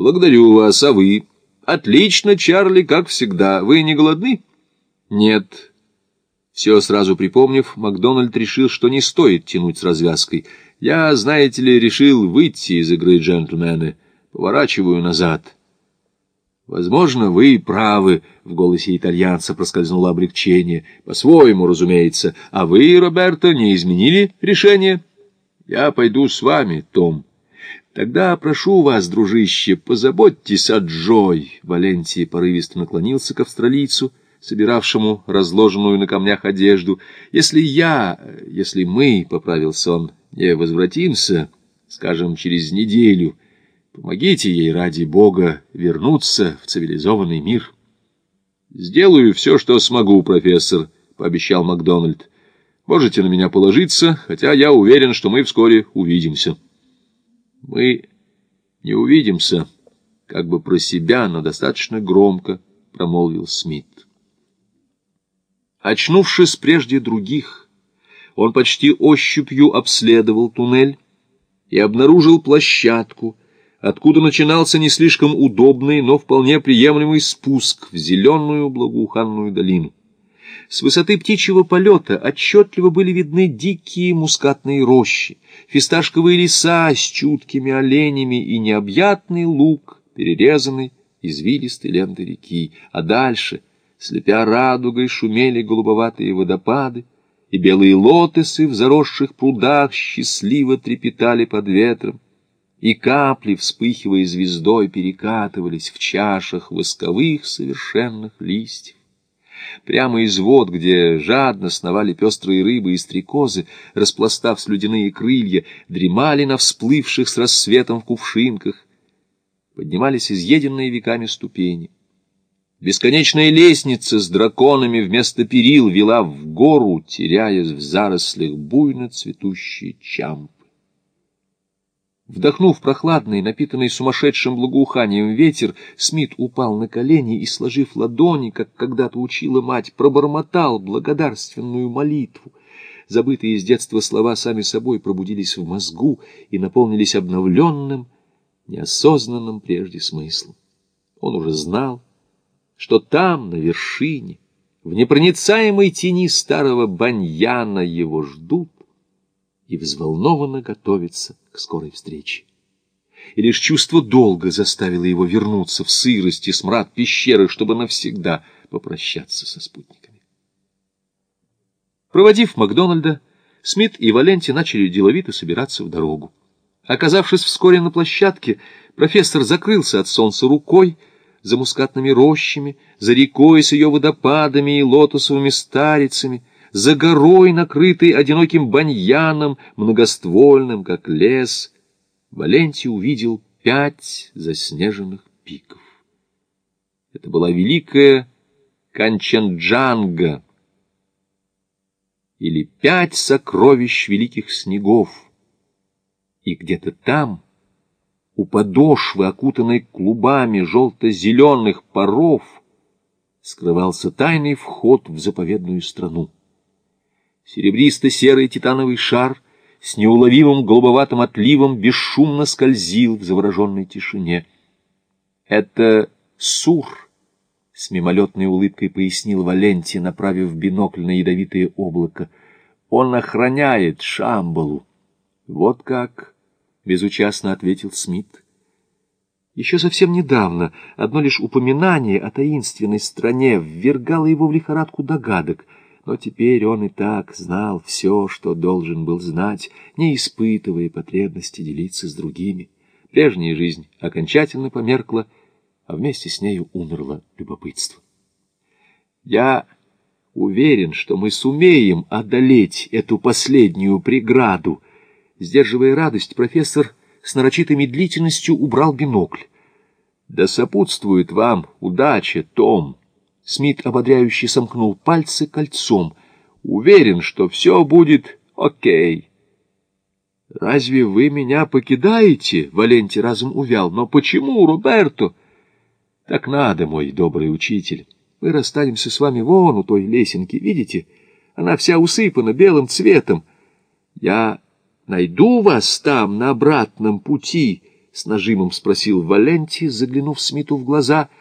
Благодарю вас, а вы? Отлично, Чарли, как всегда. Вы не голодны? Нет. Все сразу припомнив, Макдональд решил, что не стоит тянуть с развязкой. Я, знаете ли, решил выйти из игры джентльмены. Поворачиваю назад. Возможно, вы и правы, — в голосе итальянца проскользнуло облегчение. По-своему, разумеется. А вы, Роберто, не изменили решение? Я пойду с вами, Том. Тогда прошу вас, дружище, позаботьтесь о Джой. Валентий порывисто наклонился к австралийцу, собиравшему разложенную на камнях одежду. Если я, если мы, — поправился он, — не возвратимся, скажем, через неделю, — Помогите ей ради Бога вернуться в цивилизованный мир. «Сделаю все, что смогу, профессор», — пообещал Макдональд. «Можете на меня положиться, хотя я уверен, что мы вскоре увидимся». «Мы не увидимся», — как бы про себя, но достаточно громко промолвил Смит. Очнувшись прежде других, он почти ощупью обследовал туннель и обнаружил площадку, откуда начинался не слишком удобный, но вполне приемлемый спуск в зеленую благоуханную долину. С высоты птичьего полета отчетливо были видны дикие мускатные рощи, фисташковые леса с чуткими оленями и необъятный луг, перерезанный извилистой лентой реки, а дальше, слепя радугой, шумели голубоватые водопады, и белые лотосы в заросших прудах счастливо трепетали под ветром и капли, вспыхивая звездой, перекатывались в чашах восковых совершенных листьев. Прямо из вод, где жадно сновали пестрые рыбы и стрекозы, распластав слюдяные крылья, дремали на всплывших с рассветом в кувшинках, поднимались изъеденные веками ступени. Бесконечная лестница с драконами вместо перил вела в гору, теряясь в зарослях буйно цветущие чампы. Вдохнув прохладный, напитанный сумасшедшим благоуханием ветер, Смит упал на колени и, сложив ладони, как когда-то учила мать, пробормотал благодарственную молитву. Забытые с детства слова сами собой пробудились в мозгу и наполнились обновленным, неосознанным прежде смыслом. Он уже знал, что там, на вершине, в непроницаемой тени старого баньяна его ждут, и взволнованно готовится к скорой встрече. И лишь чувство долга заставило его вернуться в сырость и смрад пещеры, чтобы навсегда попрощаться со спутниками. Проводив Макдональда, Смит и Валенти начали деловито собираться в дорогу. Оказавшись вскоре на площадке, профессор закрылся от солнца рукой, за мускатными рощами, за рекой с ее водопадами и лотосовыми старицами — за горой, накрытой одиноким баньяном, многоствольным, как лес, Валентий увидел пять заснеженных пиков. Это была великая Канчанджанга, или пять сокровищ великих снегов. И где-то там, у подошвы, окутанной клубами желто-зеленых паров, скрывался тайный вход в заповедную страну. Серебристо-серый титановый шар с неуловимым голубоватым отливом бесшумно скользил в завороженной тишине. «Это Сур», — с мимолетной улыбкой пояснил Валенти, направив бинокль на ядовитое облако. «Он охраняет Шамбалу». «Вот как», — безучастно ответил Смит. Еще совсем недавно одно лишь упоминание о таинственной стране ввергало его в лихорадку догадок — но теперь он и так знал все, что должен был знать, не испытывая потребности делиться с другими. Прежняя жизнь окончательно померкла, а вместе с нею умерло любопытство. Я уверен, что мы сумеем одолеть эту последнюю преграду. Сдерживая радость, профессор с нарочитой медлительностью убрал бинокль. Да сопутствует вам удача, Том! Смит ободряюще сомкнул пальцы кольцом. Уверен, что все будет окей. «Разве вы меня покидаете?» — Валентий разум увял. «Но почему, Роберто?» «Так надо, мой добрый учитель. Мы расстанемся с вами вон у той лесенки, видите? Она вся усыпана белым цветом. Я найду вас там на обратном пути, — с нажимом спросил Валенти, заглянув Смиту в глаза —